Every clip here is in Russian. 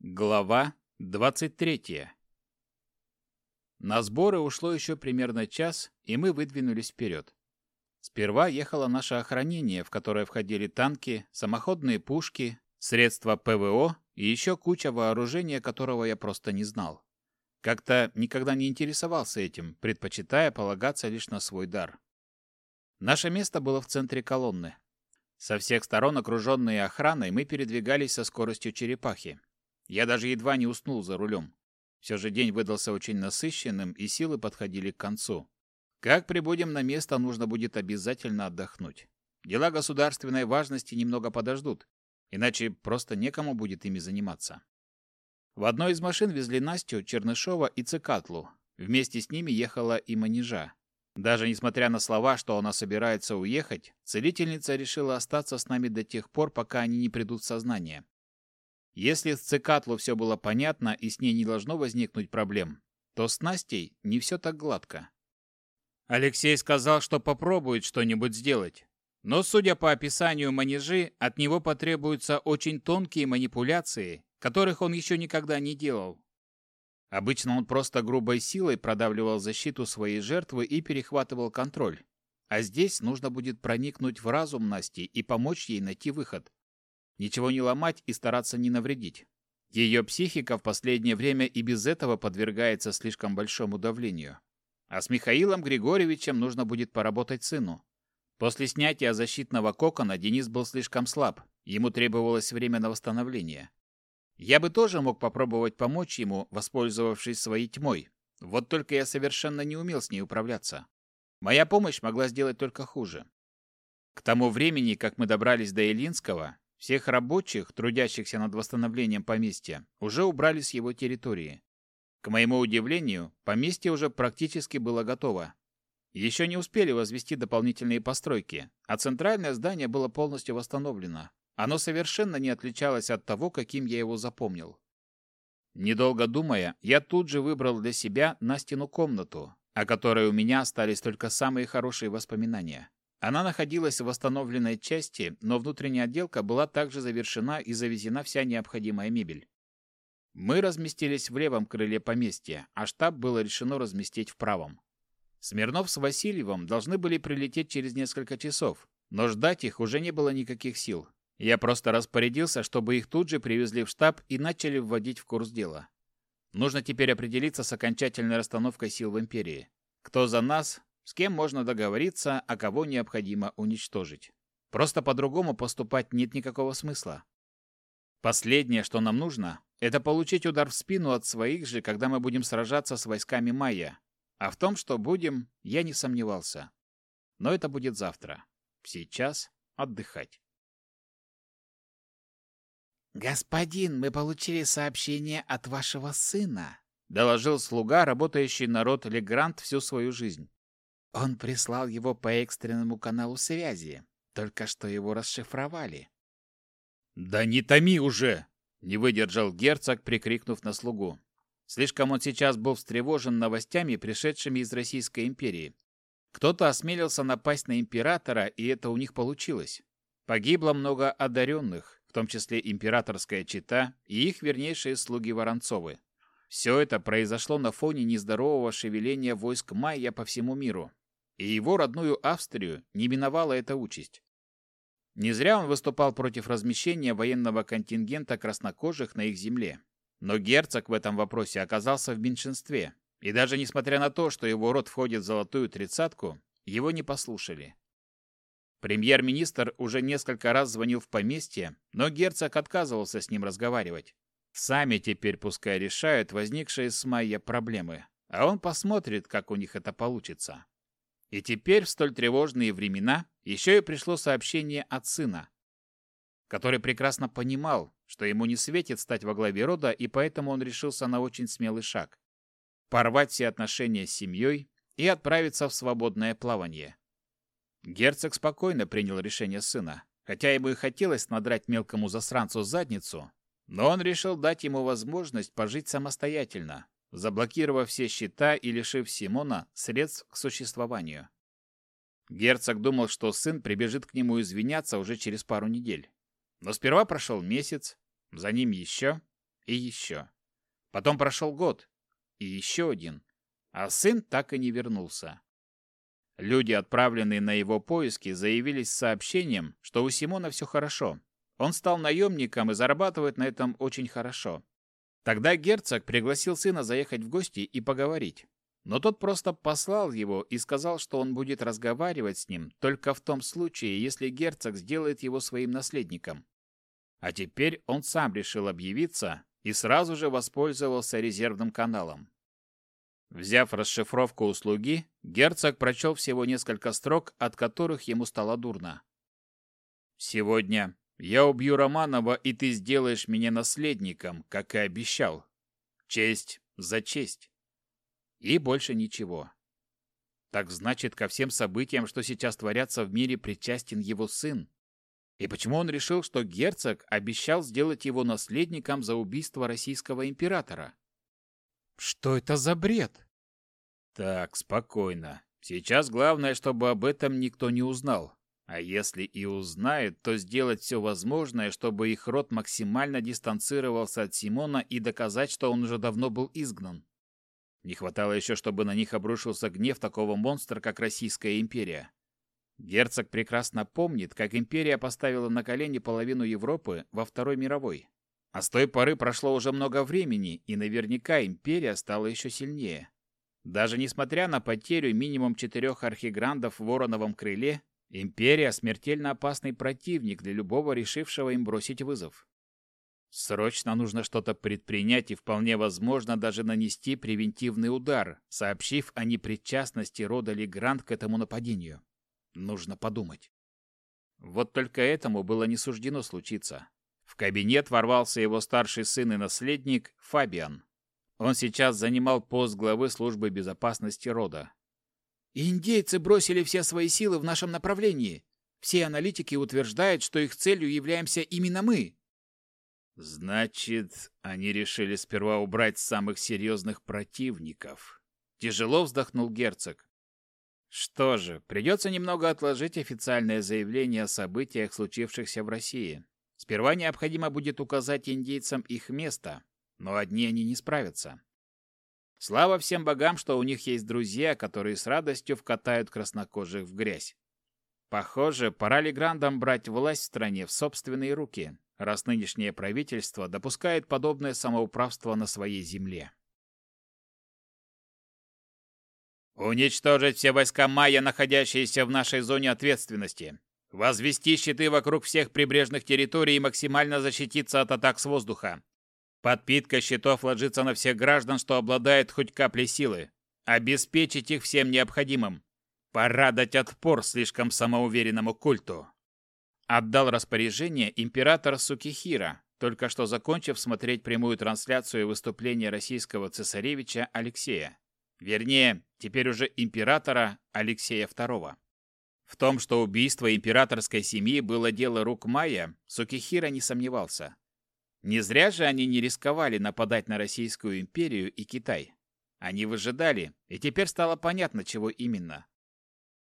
Глава 23. На сборы ушло еще примерно час, и мы выдвинулись вперед. Сперва ехало наше охранение, в которое входили танки, самоходные пушки, средства ПВО и еще куча вооружения, которого я просто не знал. Как-то никогда не интересовался этим, предпочитая полагаться лишь на свой дар. Наше место было в центре колонны. Со всех сторон, окруженные охраной, мы передвигались со скоростью черепахи. Я даже едва не уснул за рулем. Все же день выдался очень насыщенным, и силы подходили к концу. Как прибудем на место, нужно будет обязательно отдохнуть. Дела государственной важности немного подождут, иначе просто некому будет ими заниматься. В одной из машин везли Настю, Чернышова и Цикатлу. Вместе с ними ехала и Манежа. Даже несмотря на слова, что она собирается уехать, целительница решила остаться с нами до тех пор, пока они не придут в сознание. Если с Цикатлу все было понятно и с ней не должно возникнуть проблем, то с Настей не все так гладко. Алексей сказал, что попробует что-нибудь сделать. Но, судя по описанию манежи, от него потребуются очень тонкие манипуляции, которых он еще никогда не делал. Обычно он просто грубой силой продавливал защиту своей жертвы и перехватывал контроль. А здесь нужно будет проникнуть в разум Насти и помочь ей найти выход. Ничего не ломать и стараться не навредить. Ее психика в последнее время и без этого подвергается слишком большому давлению. А с Михаилом Григорьевичем нужно будет поработать сыну. После снятия защитного кокона Денис был слишком слаб, ему требовалось время на восстановление. Я бы тоже мог попробовать помочь ему, воспользовавшись своей тьмой. Вот только я совершенно не умел с ней управляться. Моя помощь могла сделать только хуже. К тому времени, как мы добрались до Илинского, всех рабочих, трудящихся над восстановлением поместья, уже убрали с его территории. К моему удивлению, поместье уже практически было готово. Еще не успели возвести дополнительные постройки, а центральное здание было полностью восстановлено. Оно совершенно не отличалось от того, каким я его запомнил. Недолго думая, я тут же выбрал для себя Настину комнату, о которой у меня остались только самые хорошие воспоминания. Она находилась в восстановленной части, но внутренняя отделка была также завершена и завезена вся необходимая мебель. Мы разместились в левом крыле поместья, а штаб было решено разместить в правом. Смирнов с Васильевым должны были прилететь через несколько часов, но ждать их уже не было никаких сил. Я просто распорядился, чтобы их тут же привезли в штаб и начали вводить в курс дела. Нужно теперь определиться с окончательной расстановкой сил в Империи. Кто за нас, с кем можно договориться, а кого необходимо уничтожить. Просто по-другому поступать нет никакого смысла. Последнее, что нам нужно, это получить удар в спину от своих же, когда мы будем сражаться с войсками майя. А в том, что будем, я не сомневался. Но это будет завтра. Сейчас отдыхать. «Господин, мы получили сообщение от вашего сына», — доложил слуга, работающий на род Легрант всю свою жизнь. «Он прислал его по экстренному каналу связи. Только что его расшифровали». «Да не томи уже!» — не выдержал герцог, прикрикнув на слугу. Слишком он сейчас был встревожен новостями, пришедшими из Российской империи. Кто-то осмелился напасть на императора, и это у них получилось. Погибло много одаренных, в том числе императорская чета и их вернейшие слуги Воронцовы. Все это произошло на фоне нездорового шевеления войск Майя по всему миру, и его родную Австрию не миновала эта участь. Не зря он выступал против размещения военного контингента краснокожих на их земле. Но герцог в этом вопросе оказался в меньшинстве, и даже несмотря на то, что его род входит в золотую тридцатку, его не послушали. Премьер-министр уже несколько раз звонил в поместье, но герцог отказывался с ним разговаривать. Сами теперь пускай решают возникшие с Майя проблемы, а он посмотрит, как у них это получится. И теперь в столь тревожные времена еще и пришло сообщение от сына, который прекрасно понимал, что ему не светит стать во главе рода, и поэтому он решился на очень смелый шаг – порвать все отношения с семьей и отправиться в свободное плавание. Герцог спокойно принял решение сына, хотя ему и хотелось надрать мелкому засранцу задницу, но он решил дать ему возможность пожить самостоятельно, заблокировав все счета и лишив Симона средств к существованию. Герцог думал, что сын прибежит к нему извиняться уже через пару недель. Но сперва прошел месяц, за ним еще, и еще. Потом прошел год, и еще один, а сын так и не вернулся. Люди, отправленные на его поиски, заявились с сообщением, что у Симона все хорошо. Он стал наемником и зарабатывает на этом очень хорошо. Тогда герцог пригласил сына заехать в гости и поговорить. Но тот просто послал его и сказал, что он будет разговаривать с ним только в том случае, если герцог сделает его своим наследником. А теперь он сам решил объявиться и сразу же воспользовался резервным каналом. Взяв расшифровку услуги, герцог прочел всего несколько строк, от которых ему стало дурно. «Сегодня я убью Романова, и ты сделаешь меня наследником, как и обещал. Честь за честь. И больше ничего. Так значит, ко всем событиям, что сейчас творятся в мире, причастен его сын. И почему он решил, что герцог обещал сделать его наследником за убийство российского императора? Что это за бред? Так, спокойно. Сейчас главное, чтобы об этом никто не узнал. А если и узнает, то сделать все возможное, чтобы их род максимально дистанцировался от Симона и доказать, что он уже давно был изгнан. Не хватало еще, чтобы на них обрушился гнев такого монстра, как Российская империя. Герцог прекрасно помнит, как империя поставила на колени половину Европы во Второй мировой. А с той поры прошло уже много времени, и наверняка империя стала еще сильнее. Даже несмотря на потерю минимум четырех архиграндов в Вороновом крыле, империя – смертельно опасный противник для любого решившего им бросить вызов. Срочно нужно что-то предпринять и вполне возможно даже нанести превентивный удар, сообщив о непричастности рода Легранд к этому нападению. Нужно подумать. Вот только этому было не суждено случиться. В кабинет ворвался его старший сын и наследник Фабиан. Он сейчас занимал пост главы службы безопасности рода. «Индейцы бросили все свои силы в нашем направлении. Все аналитики утверждают, что их целью являемся именно мы». «Значит, они решили сперва убрать самых серьезных противников». Тяжело вздохнул герцог. Что же, придется немного отложить официальное заявление о событиях, случившихся в России. Сперва необходимо будет указать индейцам их место, но одни они не справятся. Слава всем богам, что у них есть друзья, которые с радостью вкатают краснокожих в грязь. Похоже, пора ли Грандам брать власть в стране в собственные руки, раз нынешнее правительство допускает подобное самоуправство на своей земле. Уничтожить все войска майя, находящиеся в нашей зоне ответственности. Возвести щиты вокруг всех прибрежных территорий и максимально защититься от атак с воздуха. Подпитка щитов ложится на всех граждан, что обладает хоть каплей силы. Обеспечить их всем необходимым. Пора дать отпор слишком самоуверенному культу. Отдал распоряжение император Сукихира, только что закончив смотреть прямую трансляцию выступления российского цесаревича Алексея. Вернее, теперь уже императора Алексея II. В том, что убийство императорской семьи было дело рук Майя, Сукихира не сомневался. Не зря же они не рисковали нападать на Российскую империю и Китай. Они выжидали, и теперь стало понятно, чего именно.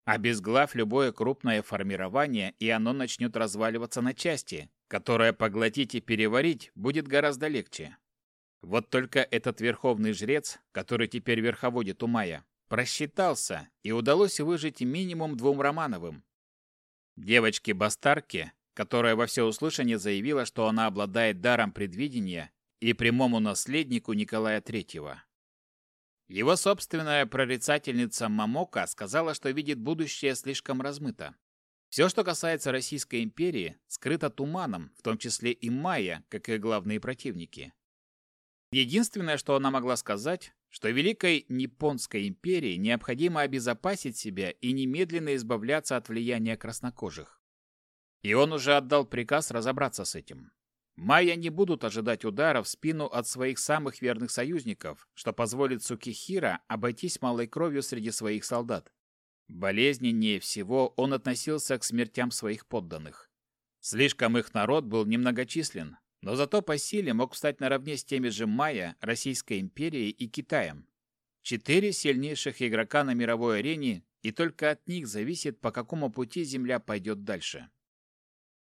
Обезглав любое крупное формирование, и оно начнет разваливаться на части, которое поглотить и переварить будет гораздо легче. Вот только этот верховный жрец, который теперь верховодит у Майя, просчитался, и удалось выжить минимум двум Романовым. Девочке-бастарке которая во всеуслышание заявила, что она обладает даром предвидения и прямому наследнику Николая III. Его собственная прорицательница Мамока сказала, что видит будущее слишком размыто. Все, что касается Российской империи, скрыто туманом, в том числе и майя, как и главные противники. Единственное, что она могла сказать, что Великой Ниппонской империи необходимо обезопасить себя и немедленно избавляться от влияния краснокожих. И он уже отдал приказ разобраться с этим. Майя не будут ожидать удара в спину от своих самых верных союзников, что позволит Сукихира обойтись малой кровью среди своих солдат. Болезненнее всего он относился к смертям своих подданных. Слишком их народ был немногочислен, но зато по силе мог встать наравне с теми же майя, Российской империей и Китаем. Четыре сильнейших игрока на мировой арене, и только от них зависит, по какому пути Земля пойдет дальше.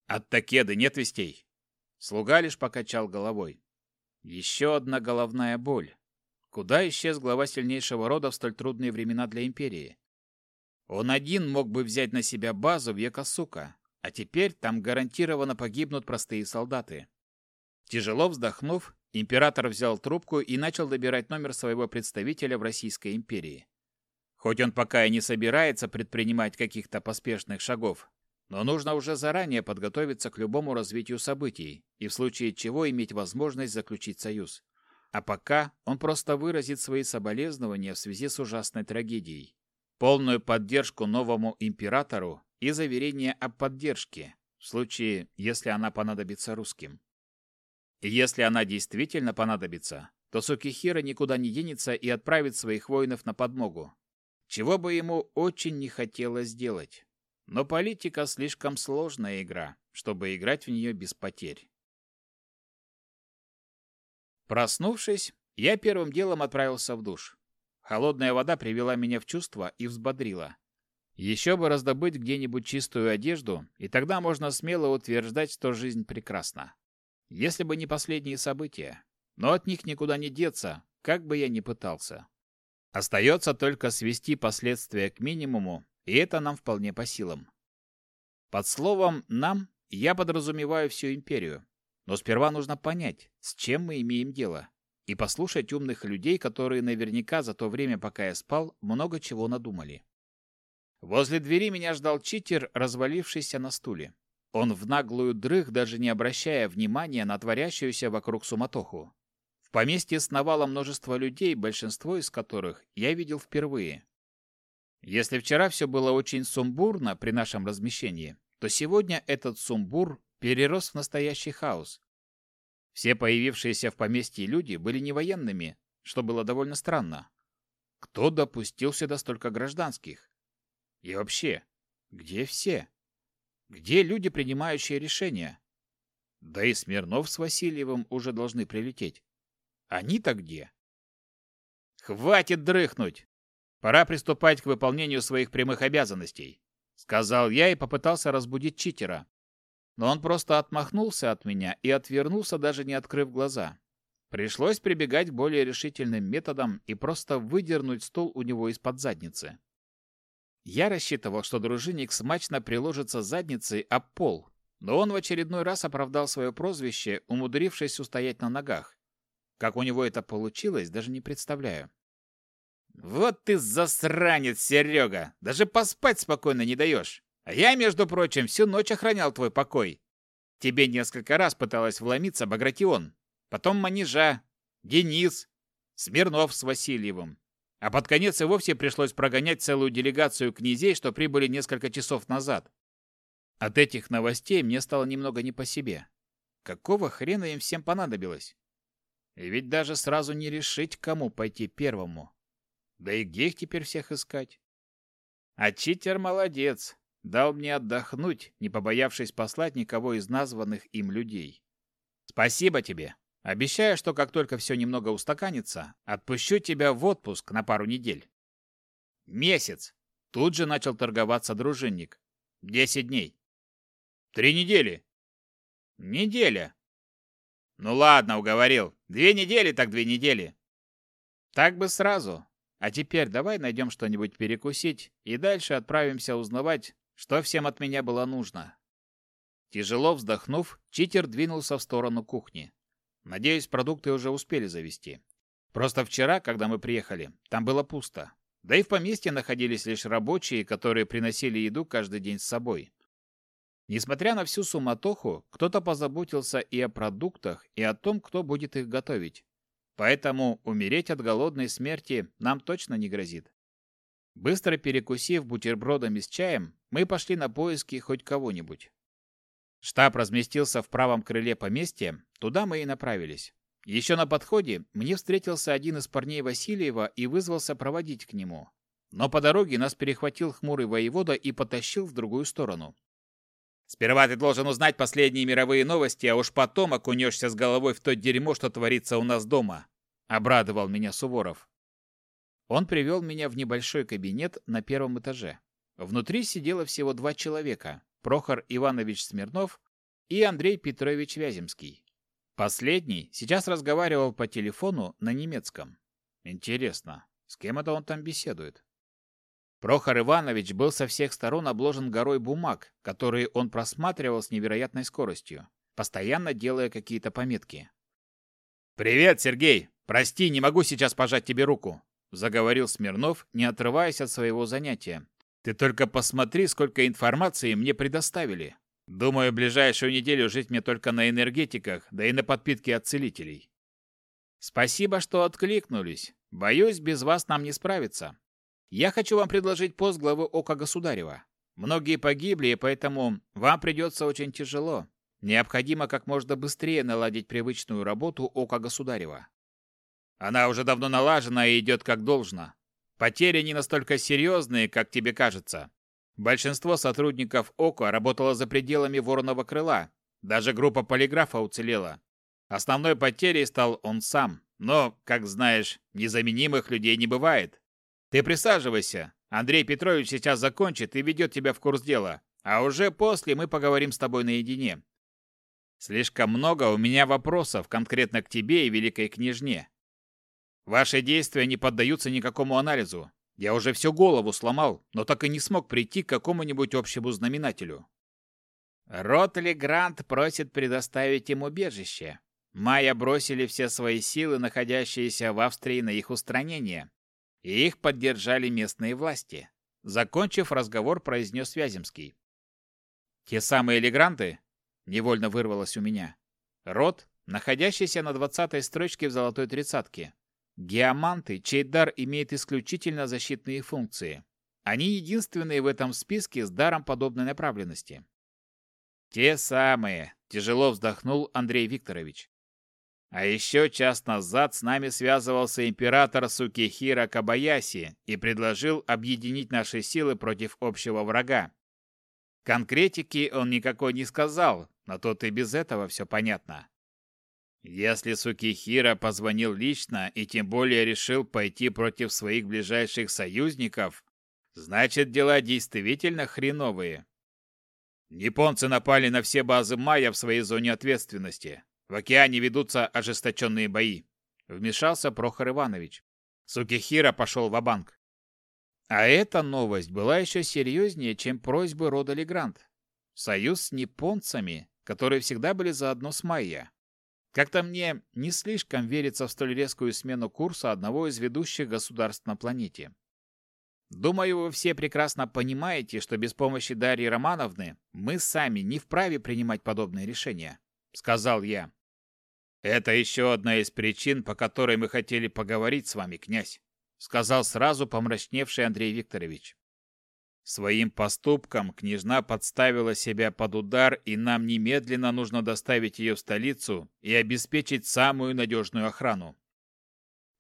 От Такеды нет вестей. Слуга лишь покачал головой. Еще одна головная боль. Куда исчез глава сильнейшего рода в столь трудные времена для империи? Он один мог бы взять на себя базу в Якосука, а теперь там гарантированно погибнут простые солдаты. Тяжело вздохнув, император взял трубку и начал добирать номер своего представителя в Российской империи. Хоть он пока и не собирается предпринимать каких-то поспешных шагов, но нужно уже заранее подготовиться к любому развитию событий и в случае чего иметь возможность заключить союз. А пока он просто выразит свои соболезнования в связи с ужасной трагедией. Полную поддержку новому императору и заверение о поддержке, в случае, если она понадобится русским. И если она действительно понадобится, то Сукихира никуда не денется и отправит своих воинов на подмогу. Чего бы ему очень не хотелось сделать. Но политика слишком сложная игра, чтобы играть в нее без потерь. Проснувшись, я первым делом отправился в душ. Холодная вода привела меня в чувство и взбодрила. Еще бы раздобыть где-нибудь чистую одежду, и тогда можно смело утверждать, что жизнь прекрасна. Если бы не последние события. Но от них никуда не деться, как бы я ни пытался. Остается только свести последствия к минимуму и это нам вполне по силам. Под словом «нам» я подразумеваю всю империю. Но сперва нужно понять, с чем мы имеем дело, и послушать умных людей, которые наверняка за то время, пока я спал, много чего надумали. Возле двери меня ждал читер, развалившийся на стуле. Он в наглую дрых, даже не обращая внимания на творящуюся вокруг суматоху. В поместье сновало множество людей, большинство из которых я видел впервые. Если вчера все было очень сумбурно при нашем размещении, то сегодня этот сумбур перерос в настоящий хаос. Все появившиеся в поместье люди были не военными, что было довольно странно. Кто допустил сюда столько гражданских? И вообще, где все? Где люди, принимающие решения? Да и Смирнов с Васильевым уже должны прилететь. Они-то где? Хватит дрыхнуть! Пора приступать к выполнению своих прямых обязанностей, сказал я и попытался разбудить читера. Но он просто отмахнулся от меня и отвернулся, даже не открыв глаза. Пришлось прибегать к более решительным методам и просто выдернуть стул у него из-под задницы. Я рассчитывал, что дружинник смачно приложится задницей об пол, но он в очередной раз оправдал свое прозвище, умудрившись устоять на ногах. Как у него это получилось, даже не представляю. «Вот ты засранец, Серега! Даже поспать спокойно не даешь! А я, между прочим, всю ночь охранял твой покой. Тебе несколько раз пыталась вломиться Багратион, потом Манежа, Денис, Смирнов с Васильевым. А под конец и вовсе пришлось прогонять целую делегацию князей, что прибыли несколько часов назад. От этих новостей мне стало немного не по себе. Какого хрена им всем понадобилось? И ведь даже сразу не решить, кому пойти первому. Да и где их теперь всех искать? А читер молодец, дал мне отдохнуть, не побоявшись послать никого из названных им людей. Спасибо тебе. Обещаю, что как только все немного устаканится, отпущу тебя в отпуск на пару недель. Месяц. Тут же начал торговаться дружинник. Десять дней. Три недели. Неделя. Ну ладно, уговорил. Две недели так две недели. Так бы сразу, а теперь давай найдем что-нибудь перекусить и дальше отправимся узнавать, что всем от меня было нужно. Тяжело вздохнув, читер двинулся в сторону кухни. Надеюсь, продукты уже успели завести. Просто вчера, когда мы приехали, там было пусто. Да и в поместье находились лишь рабочие, которые приносили еду каждый день с собой. Несмотря на всю суматоху, кто-то позаботился и о продуктах, и о том, кто будет их готовить. Поэтому умереть от голодной смерти нам точно не грозит. Быстро перекусив бутербродами с чаем, мы пошли на поиски хоть кого-нибудь. Штаб разместился в правом крыле поместья, туда мы и направились. Еще на подходе мне встретился один из парней Васильева и вызвался проводить к нему. Но по дороге нас перехватил хмурый воевода и потащил в другую сторону. Сперва ты должен узнать последние мировые новости, а уж потом окунешься с головой в то дерьмо, что творится у нас дома», — обрадовал меня Суворов. Он привел меня в небольшой кабинет на первом этаже. Внутри сидело всего два человека — Прохор Иванович Смирнов и Андрей Петрович Вяземский. Последний сейчас разговаривал по телефону на немецком. Интересно, с кем это он там беседует? Прохор Иванович был со всех сторон обложен горой бумаг, которые он просматривал с невероятной скоростью, постоянно делая какие-то пометки. «Привет, Сергей! Прости, не могу сейчас пожать тебе руку», — заговорил Смирнов, не отрываясь от своего занятия. «Ты только посмотри, сколько информации мне предоставили. Думаю, ближайшую неделю жить мне только на энергетиках, да и на подпитке от целителей». «Спасибо, что откликнулись. Боюсь, без вас нам не справиться. Я хочу вам предложить пост главы Ока Государева. Многие погибли, и поэтому вам придется очень тяжело. Необходимо как можно быстрее наладить привычную работу Ока Государева. Она уже давно налажена и идет как должно. Потери не настолько серьезные, как тебе кажется. Большинство сотрудников ОКО работало за пределами Вороного крыла. Даже группа полиграфа уцелела. Основной потерей стал он сам. Но, как знаешь, незаменимых людей не бывает. Ты присаживайся. Андрей Петрович сейчас закончит и ведет тебя в курс дела. А уже после мы поговорим с тобой наедине. Слишком много у меня вопросов конкретно к тебе и великой княжне. Ваши действия не поддаются никакому анализу. Я уже всю голову сломал, но так и не смог прийти к какому-нибудь общему знаменателю. Ротли Грант просит предоставить им убежище. Майя бросили все свои силы, находящиеся в Австрии, на их устранение и их поддержали местные власти. Закончив разговор, произнес Вяземский. «Те самые легранты?» — невольно вырвалось у меня. «Род, находящийся на двадцатой строчке в золотой тридцатке. Геоманты, чей дар имеет исключительно защитные функции. Они единственные в этом списке с даром подобной направленности». «Те самые», — тяжело вздохнул Андрей Викторович. А еще час назад с нами связывался император Сукихира Кабаяси и предложил объединить наши силы против общего врага. Конкретики он никакой не сказал, но тут и без этого все понятно. Если Сукихира позвонил лично и тем более решил пойти против своих ближайших союзников, значит дела действительно хреновые. Японцы напали на все базы майя в своей зоне ответственности. В океане ведутся ожесточенные бои. Вмешался Прохор Иванович. Сукихира пошел в банк А эта новость была еще серьезнее, чем просьбы рода Легрант. Союз с японцами, которые всегда были заодно с Майя. Как-то мне не слишком верится в столь резкую смену курса одного из ведущих государств на планете. Думаю, вы все прекрасно понимаете, что без помощи Дарьи Романовны мы сами не вправе принимать подобные решения, сказал я. «Это еще одна из причин, по которой мы хотели поговорить с вами, князь», сказал сразу помрачневший Андрей Викторович. Своим поступком княжна подставила себя под удар, и нам немедленно нужно доставить ее в столицу и обеспечить самую надежную охрану.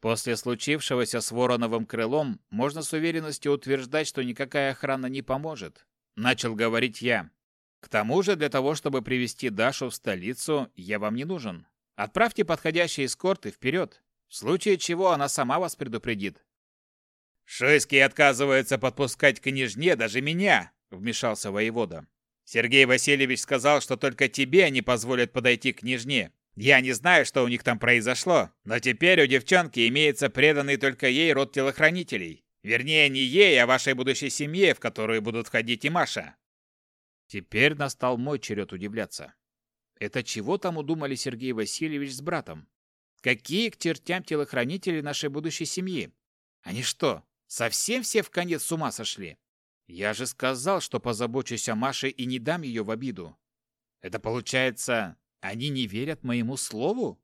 После случившегося с Вороновым крылом можно с уверенностью утверждать, что никакая охрана не поможет. Начал говорить я. К тому же, для того, чтобы привести Дашу в столицу, я вам не нужен. Отправьте подходящие эскорты вперед. В случае чего она сама вас предупредит. Шуйский отказывается подпускать к княжне даже меня, вмешался воевода. Сергей Васильевич сказал, что только тебе они позволят подойти к княжне. Я не знаю, что у них там произошло, но теперь у девчонки имеется преданный только ей род телохранителей. Вернее, не ей, а вашей будущей семье, в которую будут входить и Маша. Теперь настал мой черед удивляться. Это чего там удумали Сергей Васильевич с братом? Какие к чертям телохранители нашей будущей семьи? Они что, совсем все в конец с ума сошли? Я же сказал, что позабочусь о Маше и не дам ее в обиду. Это получается, они не верят моему слову?